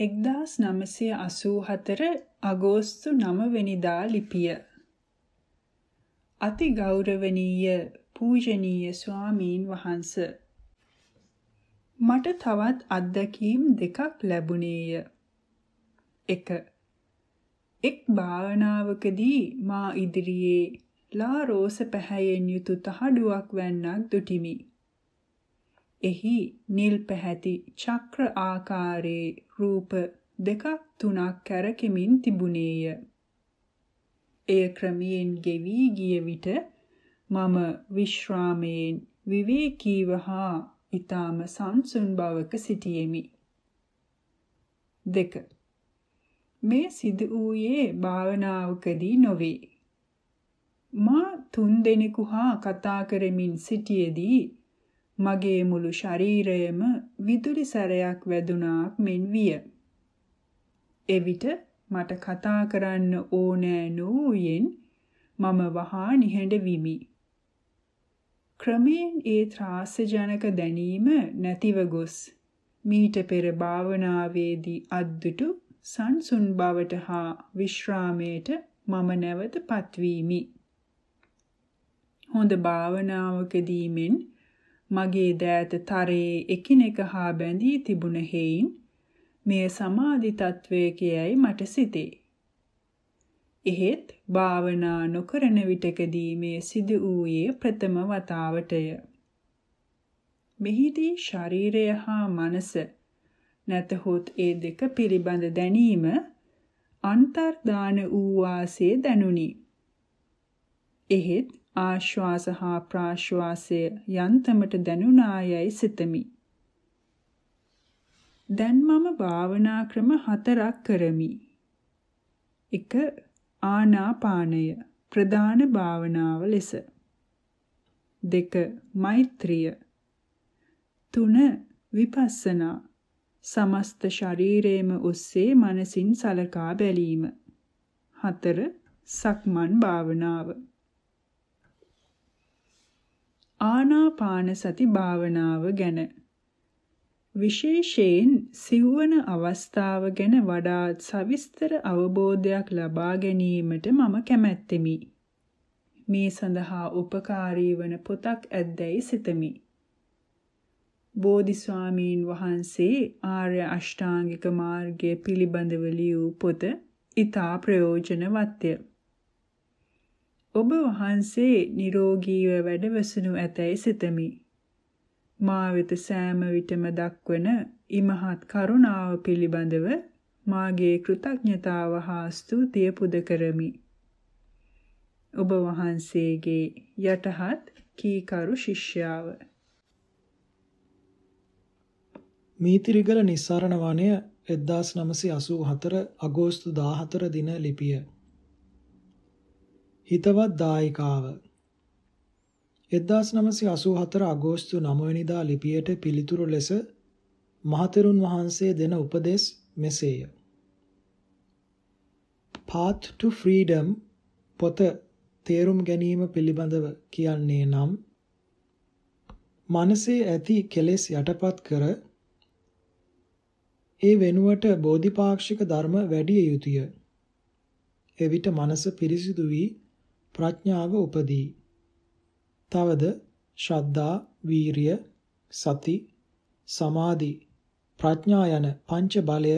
1984 අගෝස්තු 9 වෙනිදා ලිපිය. අති ගෞරවනීය පූජනීය ස්වාමීන් වහන්ස. මට තවත් අත්දැකීම් දෙකක් ලැබුණේය. 1 එක් භාවනාවකදී මා ඉදිරියේ ලා රෝස පැහැයෙන් යුතු තහඩුවක් වැන්නක් දුටිමි. එහි නිල් පැහැති චක්‍ර ආකාරයේ රූප දෙකක් තුනක් කැරකෙමින් තිබුණේය. එය ක්‍රමයෙන් ගෙවි ගිය විට මම විශ්‍රාමයෙන් විවේකීව හා ඊටම සංසුන් බවක සිටියෙමි. දෙක මේ සිදු වූයේ භාවනාවකදී නොවේ. මා තුන් දෙනෙකු හා කතා කරමින් සිටියේදී මගේ මුළු ශරීරයම විදුලි සැරයක් වැදුනාක් මෙන් විය. එවිට මට කතා කරන්න ඕනෑ නෝයෙන් මම වහා නිහඬ විමි. ක්‍රමයෙන් ඒ ත්‍රාසජනක දැනීම නැතිව ගොස් මීට පෙර භාවනාවේදී අද්දුටු සංසුන් බවට හා විශ්‍රාමයට මම නැවත පත්වීමි. හොඳ භාවනාවකදී මෙන් මගේ දෑත තරයේ එකිනෙක හා බැඳී තිබුණ හේයින් මෙය සමාධි තත්වයකයයි මට සිතේ. එහෙත් භාවනා නොකරන විටකදී මේ සිදු වූයේ ප්‍රථම වතාවටය. මෙහිදී ශරීරය හා මනස නැතහොත් ඒ දෙක පිළිබඳ දැනීම අන්තර්දාන වූ වාසේ දැනුනි. එහෙත් ආශ්වාස හා ප්‍රාශ්වාසය යන්තමට දැනුණායයි සිතමි. දැන් මම භාවනා ක්‍රම හතරක් කරමි. 1. ආනාපානය ප්‍රධාන භාවනාව ලෙස. 2. මෛත්‍රිය 3. විපස්සනා සමස්ත ශරීරයේම ඔස්සේ මනසින් සලකා බැලීම. 4. සක්මන් භාවනාව ආනාපාන සති භාවනාව ගැන විශේෂයෙන් සිව්වන අවස්ථාව ගැන වඩාත් සවිස්තර අවබෝධයක් ලබා ගැනීමට මම කැමැත්තෙමි. මේ සඳහා උපකාරී වන පොතක් ඇද්දැයි සිතමි. බෝධිස්වාමීන් වහන්සේ ආර්ය අෂ්ටාංගික මාර්ගය පිළිබඳව ලියූ පොත ඊතා ප්‍රයෝජනවත්ය. ඔබ වහන්සේ නිරෝගීව වැඩවසනු ඇතැයි සිතමි. මා වෙත සෑම විටම දක්වන ඉමහත් කරුණාව පිළිබඳව මාගේ කෘතඥතාව හා ස්තුතිය පුද කරමි. ඔබ වහන්සේගේ යටහත් කීකරු ශිෂ්‍යාව මීතිරිගල නිස්සාරණ වනය 1984 අගෝස්තු 14 දින ලිපිය හිතවත් දායිකාව 1984 අගෝස්තු 9 වෙනිදා ලිපියට පිළිතුරු ලෙස මහතෙරුන් වහන්සේ දෙන උපදෙස් මෙසේය. Path to Freedom පොත තේරුම් ගැනීම පිළිබඳව කියන්නේ නම් මනසේ ඇති කෙලෙස් යටපත් කර ඒ වෙනුවට බෝධිපාක්ෂික ධර්ම වැඩි යුතුය. එවිට මනස පිරිසිදු වී ප්‍රඥාව උපදී. තවද ශ්‍රද්ධා, වීරිය, සති, සමාධි, ප්‍රඥා යන පංච බලය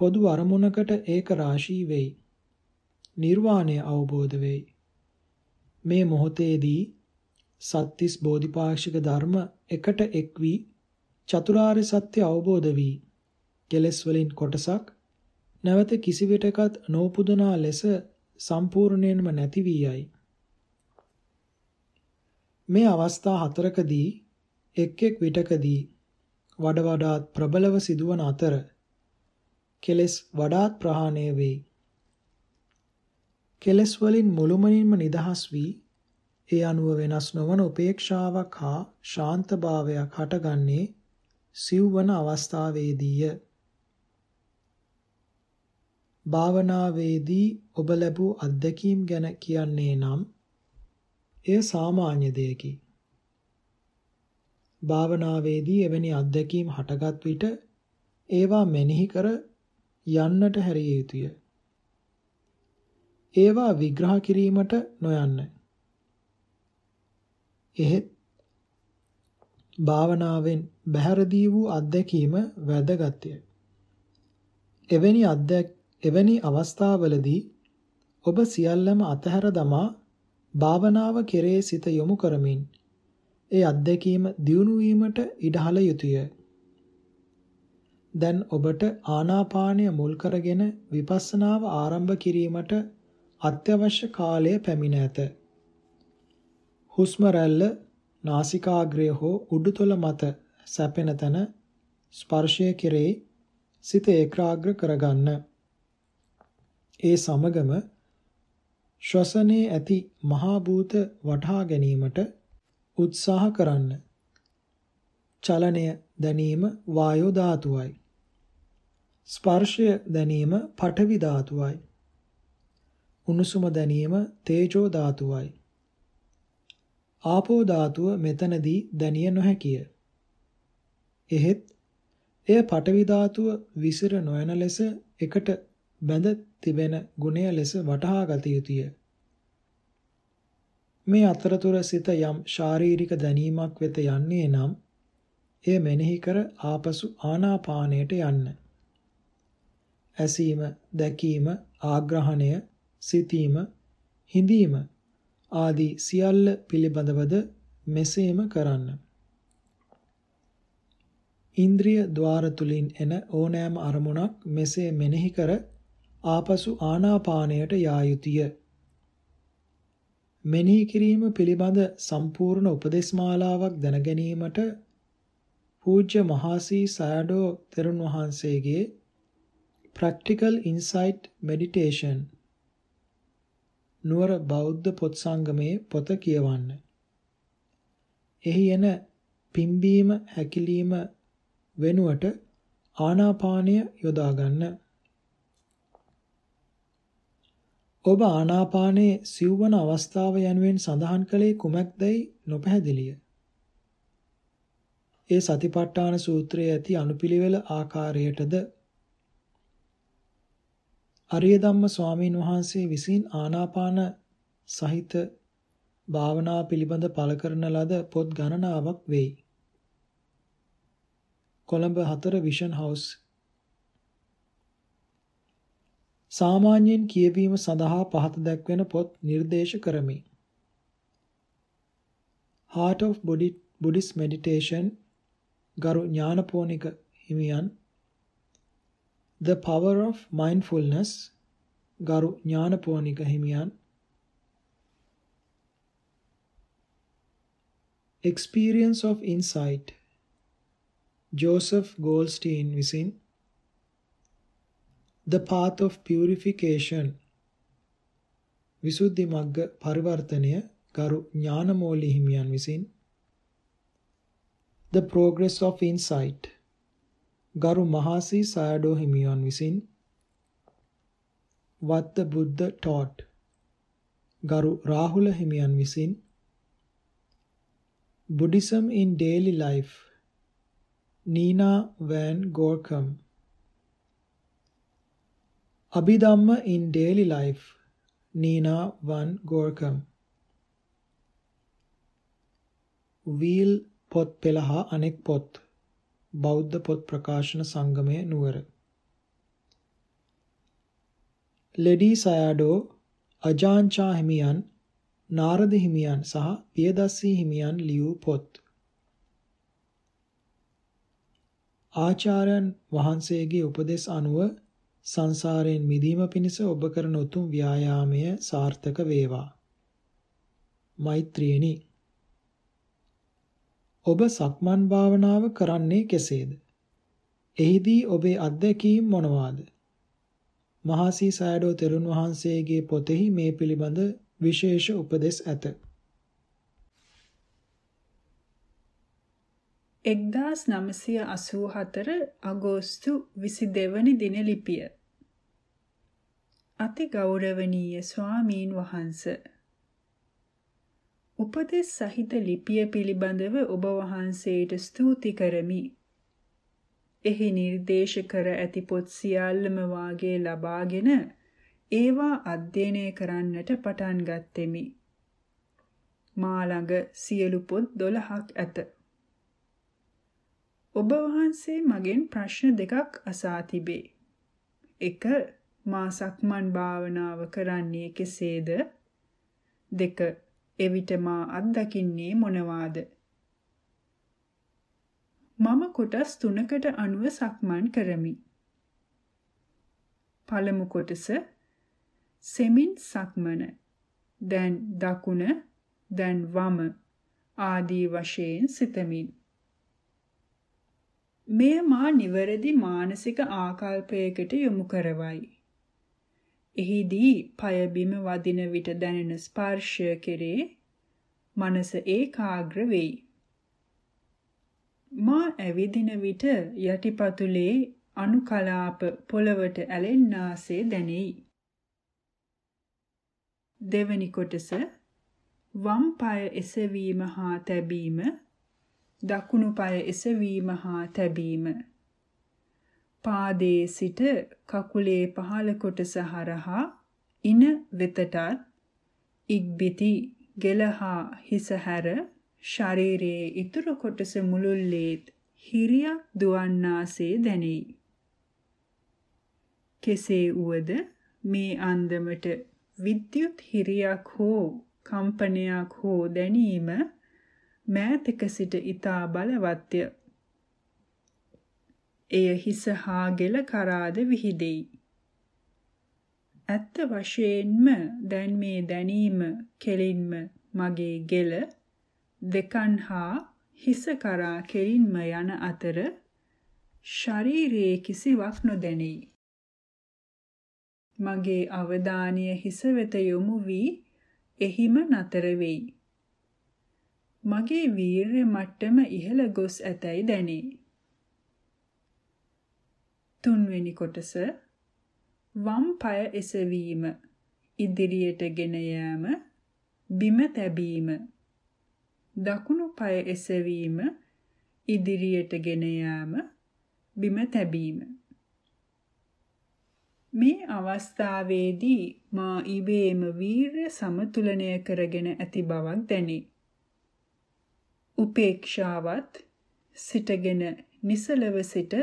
පොදු අරමුණකට ඒක රාශී වෙයි. නිර්වාණය අවබෝධ වෙයි. මේ මොහොතේදී සත්‍තිස් බෝධිපාක්ෂික ධර්ම එකට එක් වී චතුරාර්ය සත්‍ය අවබෝධ වී කෙලෙස් වලින් කොටසක් නැවත කිසිවිටකත් නෝපුදනා ලෙස සම්පූර්ණයෙන්ම නැති වී යයි. මේ අවස්ථා හතරකදී එක් එක් විටකදී වඩ වඩාත් ප්‍රබලව සිදුවන අතර කෙලෙස් වඩාත් ප්‍රහාණය වෙයි. කෙලෙස් වලින් මුළුමනින්ම නිදහස් වී ඒ අනුව වෙනස් නොවන උපේක්ෂාවක් හා ශාන්තභාවයක් හටගන්නේ සිව්වන අවස්ථාවේදීය. භාවනාවේදී ඔබ ලැබූ අත්දැකීම් ගැන කියන්නේ නම් එය සාමාන්‍ය දෙයකි. භාවනාවේදී එවැනි අත්දැකීම් හටගත් විට ඒවා මෙනෙහි කර යන්නට හැරිය යුතුය. ඒවා විග්‍රහ කිරීමට නොයන්න. එහෙත් භාවනාවෙන් බැහැරදී වූ අත්දැකීම වැදගත්ය. එවැනි අත්දැක් එවැනි අවස්ථාවලදී ඔබ සියල්ලම අතහැර දමා භාවනාව කෙරේ සිත යොමු කරමින් ඒ අත්දැකීම දියුණු වීමට ඉඩහළ යුතුය. දැන් ඔබට ආනාපානය මුල් කරගෙන විපස්සනාව ආරම්භ කිරීමට අත්‍යවශ්‍ය කාලය පැමිණ ඇත. හුස්ම රැල්ල නාසිකාග්‍රය හෝ උඩුතොල මත සැපෙන තැන ස්පර්ශය කෙරෙහි සිත ඒකාග්‍ර කරගන්න. ඒ සමගම ශ්වසනයේ ඇති මහා භූත වටහා ගැනීමට උත්සාහ කරන්න. චලනය දැනීම වායෝ ධාතුවයි. ස්පර්ශය දැනීම පඨවි ධාතුවයි. උණුසුම දැනීම තේජෝ ධාතුවයි. ආපෝ ධාතුව මෙතනදී දැනිය නොහැකිය. එහෙත් එය පඨවි ධාතුව විසිර නොයන ලෙස එකට බැඳ තිබෙන ගුණය ලෙස වටහා ගත යුතුය. මේ අතරතුර සිත යම් ශාරීරික දැනීමක් වෙත යන්නේ නම් එය මෙනෙහි කර ආපසු ආනාපානයට යන්න. ඇසීම, දැකීම, ආග්‍රහණය, සිතීම, හිඳීම ආදී සියල්ල පිළිබඳවද මෙසේම කරන්න. ඉන්ද්‍රිය ద్వාර තුලින් එන ඕනෑම අරමුණක් මෙසේ මෙනෙහි කර ආපසු ආනාපානයට යා යුතුය. මෙනෙහි කිරීම පිළිබඳ සම්පූර්ණ උපදේශ මාලාවක් දැන ගැනීමට පූජ්‍ය මහසී සයඩෝ තෙරුන් වහන්සේගේ Practical Insight Meditation නුවර බෞද්ධ පොත් සංගමේ පොත කියවන්න. එහි එන පිම්බීම හැකිලිම වෙනුවට ආනාපානය යොදා ගන්න. ඔබ ආනාපානයේ සිව්වන අවස්ථාව යනුවෙන් සඳහන් කළේ කුමක්දයි නොපැහැදිලිය. ඒ සතිපට්ඨාන සූත්‍රයේ ඇති අනුපිළිවෙල ආකාරයටද අරිය ධම්ම ස්වාමීන් වහන්සේ විසින් ආනාපාන සහිත භාවනා පිළිබඳ පළ කරන ලද පොත් ගණනාවක් වෙයි. කොළඹ 4 විෂන් හවුස් සාමාන්‍යයෙන් කියවීම සඳහා පහත දැක්වෙන පොත් නිර්දේශ කරමි. Heart of Buddhist Meditation ගරු ඥානපෝනික හිමියන් The Power of Mindfulness ගරු ඥානපෝනික හිමියන් Experience of Insight Joseph Goldstein විසින් The Path of Purification. විසුද්ධි මග්ග පරිවර්තනය ගරු ඥානමෝලි හිමියන් විසින්. The Progress of Insight. ගරු මහසී සයඩෝ හිමියන් විසින්. What the Buddha taught. ගරු රාහුල හිමියන් විසින්. Buddhism in daily life. Nina van Gorkum Abhidhamma in daily life. Nina van Gorkum wheel පොත් පෙළ හා අනෙක් පොත්. බෞද්ධ පොත් ප්‍රකාශන සංගමය නුවර. ලෙඩී සයාඩෝ අජාංචා හිමියන් නාරද හිමියන් සහ පියදස්සී හිමියන් ලියූ පොත්. ආචාර්යන් වහන්සේගේ උපදෙස් අනුව සංසාරයෙන් මිදීම පිණිස ඔබ කරන උතුම් ව්‍යායාමය සාර්ථක වේවා මෛත්‍රියනි ඔබ සක්මන් භාවනාව කරන්නේ කෙසේද? එහිදී ඔබේ අත්දැකීම් මොනවාද? මහසී සයඩෝ තෙරුන් වහන්සේගේ පොතෙහි මේ පිළිබඳ විශේෂ උපදෙස් ඇත. 1984 අගෝස්තු 22 වන දින ලිපිය. අති ගෞරවනීය ස්වාමීන් වහන්සේ උපදෙස් සහිත ලිපිය පිළිබඳව ඔබ වහන්සේට ස්තුති කරමි. එහි නිර්දේශ කර ඇති පොත් සියල්ලම වාගේ ලබාගෙන ඒවා අධ්‍යයනය කරන්නට පටන් ගත්ෙමි. මා ළඟ සියලු පොත් 12ක් ඇත. ඔබ වහන්සේ මගෙන් ප්‍රශ්න දෙකක් අසා තිබේ. එක මා සක්මන් භාවනාව කරන්නේ කෙසේද? දෙක එවිට මා අත්දකින්නේ මොනවාද? මම කොටස් තුනකට අනුව සක්මන් කරමි. පළමු කොටස සෙමින් සක්මන. දැන් දකුණ, දැන් වම ආදී වශයෙන් සිතමින්. මෙය මා නිවැරදි මානසික ආකල්පයකට යොමු කරවයි. එහිදී পায় බිම වදින විට දැනෙන ස්පර්ශය කෙරේ මනස ඒකාග්‍ර වෙයි. මා ඇවිදින විට යටිපතුලේ අනුකලාප පොළවට ඇලෙන්නාසේ දැනෙයි. දෙවැනි කොටස වම් පාය එසවීම හා තැබීම දකුණු පාය එසවීම හා තැබීම පාදයේ සිට කකුලේ පහළ කොටස හරහා ඉන වෙතටත් ඉක්බිති ගෙලහා හිස හැර ශරීරයේ ඉතුරු කොටස මුළුල්ලේත් හිරියක් දුවන්නාසේ දැනෙයි. කෙසේ වුවද මේ අන්දමට විද්‍යුත් හිරියක් හෝ කම්පනයක් හෝ දැනීම මෑතක සිට ඊතා බලවත්ය. එය හිස හා ගෙල කරාද විහිදෙයි. ඇත්ත වශයෙන්ම දැන් මේ දැනීම කෙලින්ම මගේ ගෙල දෙකන් හා හිස කරා කෙලින්ම යන අතර ශරීරයේ කිසිවක් නොදැනෙයි. මගේ අවධානය හිස වෙත යොමු වී එහිම නතර වෙයි. මගේ වීර්ය මට්ටම ඉහළ ගොස් ඇතැයි දැනේ. තුන්වෙනි කොටස. වම් පාය එසවීම. ඉදිරියට ගෙන යාම. බිම තැබීම. දකුණු පාය එසවීම. ඉදිරියට ගෙන යාම. බිම තැබීම. මේ අවස්ථාවේදී මා ඉබේම වීරය සමතුලනය කරගෙන ඇති බවක් දැනේ. උපේක්ෂාවත් සිටගෙන නිසලව සිට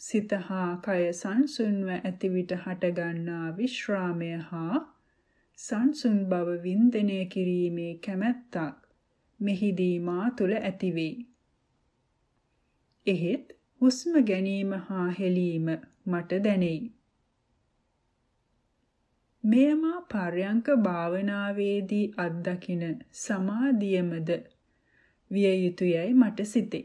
සිත හා කය සංසුන්ව ඇති විට හටගන්නා විශ්‍රාමය හා සංසුන් බව වින්දනය කිරීමේ කැමැත්තක් මෙහිදී මා තුළ ඇතිවේ. එහෙත් හුස්ම ගැනීම හා හෙලීම මට දැනෙයි. මෙයමා පර්යංක භාවනාවේදී අත්දකින සමාධියමද විය යුතුයයි මට සිතේ.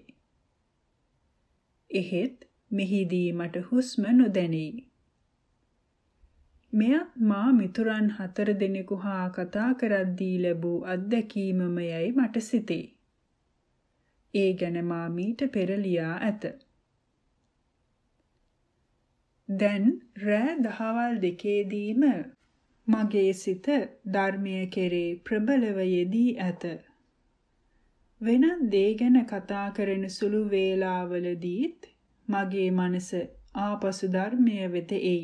එහෙත් මෙහිදී මට හුස්ම නොදැනෙයි. මෙයත් මා මිතුරන් හතර දෙනෙකු හා කතා කරද්දී ලැබූ අත්දැකීමමයයි මට සිතේ. ඒ ගැන මා මීට පෙර ලියා ඇත. දැන් රෑ දහවල් දෙකේදීම මගේ සිත ධර්මය කෙරේ ප්‍රබලව යෙදී ඇත. වෙනත් දේ ගැන කතා කරන සුළු වේලාවලදීත් මගේ මනස ආපසු ධර්මය වෙත එයි.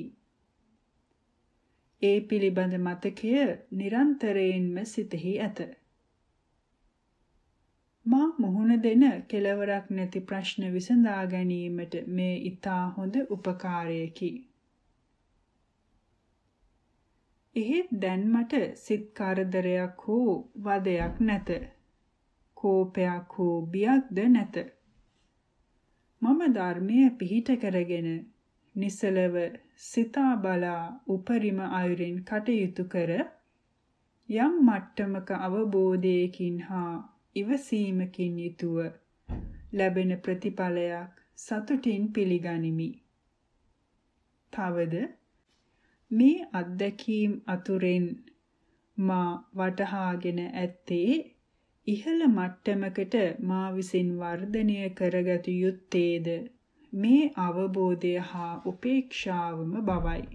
ඒ පිළිබඳ මතකය නිරන්තරයෙන්ම සිතෙහි ඇත. මා මුහුණ දෙන කෙලවරක් නැති ප්‍රශ්න විසඳා ගැනීමට මේ ඊටා හොඳ උපකාරයකි. එහෙත් දැන් මට සිත් කරදරයක් හෝ වදයක් නැත. කෝපයක් හෝ බියක්ද නැත. මම ධර්මයේ පිහිට කරගෙන නිසලව සිතා බලා උපරිම අයුරින් කටයුතු කර යම් මට්ටමක අවබෝධයකින් හා ඉවසීමකින් යුතුව ලැබෙන ප්‍රතිඵලයක් සතුටින් පිළිගනිමි. තවද මේ අත්දැකීම් අතුරෙන් මා වටහාගෙන ඇත්තේ ඉහළ මට්ටමකට මා විසින් වර්ධනය කරගත යුත්තේද මේ අවබෝධය හා උපේක්ෂාවම බවයි.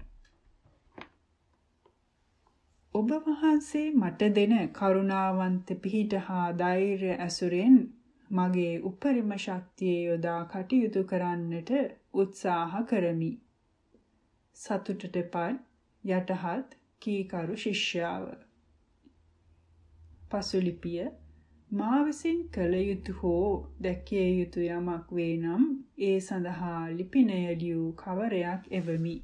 ඔබ වහන්සේ මට දෙන කරුණාවන්ත පිහිට හා ධෛර්ය ඇසුරෙන් මගේ උපරිම ශක්තිය යොදා කටයුතු කරන්නට උත්සාහ කරමි. සතුටටපත් යටහත් කීකරු ශිෂ්‍යාව. පසුලිපිය මා විසින් කළ යුතු හෝ දැකිය යුතු යමක් වේ නම් ඒ සඳහා ලිපිනය ලියූ කවරයක් එවමි.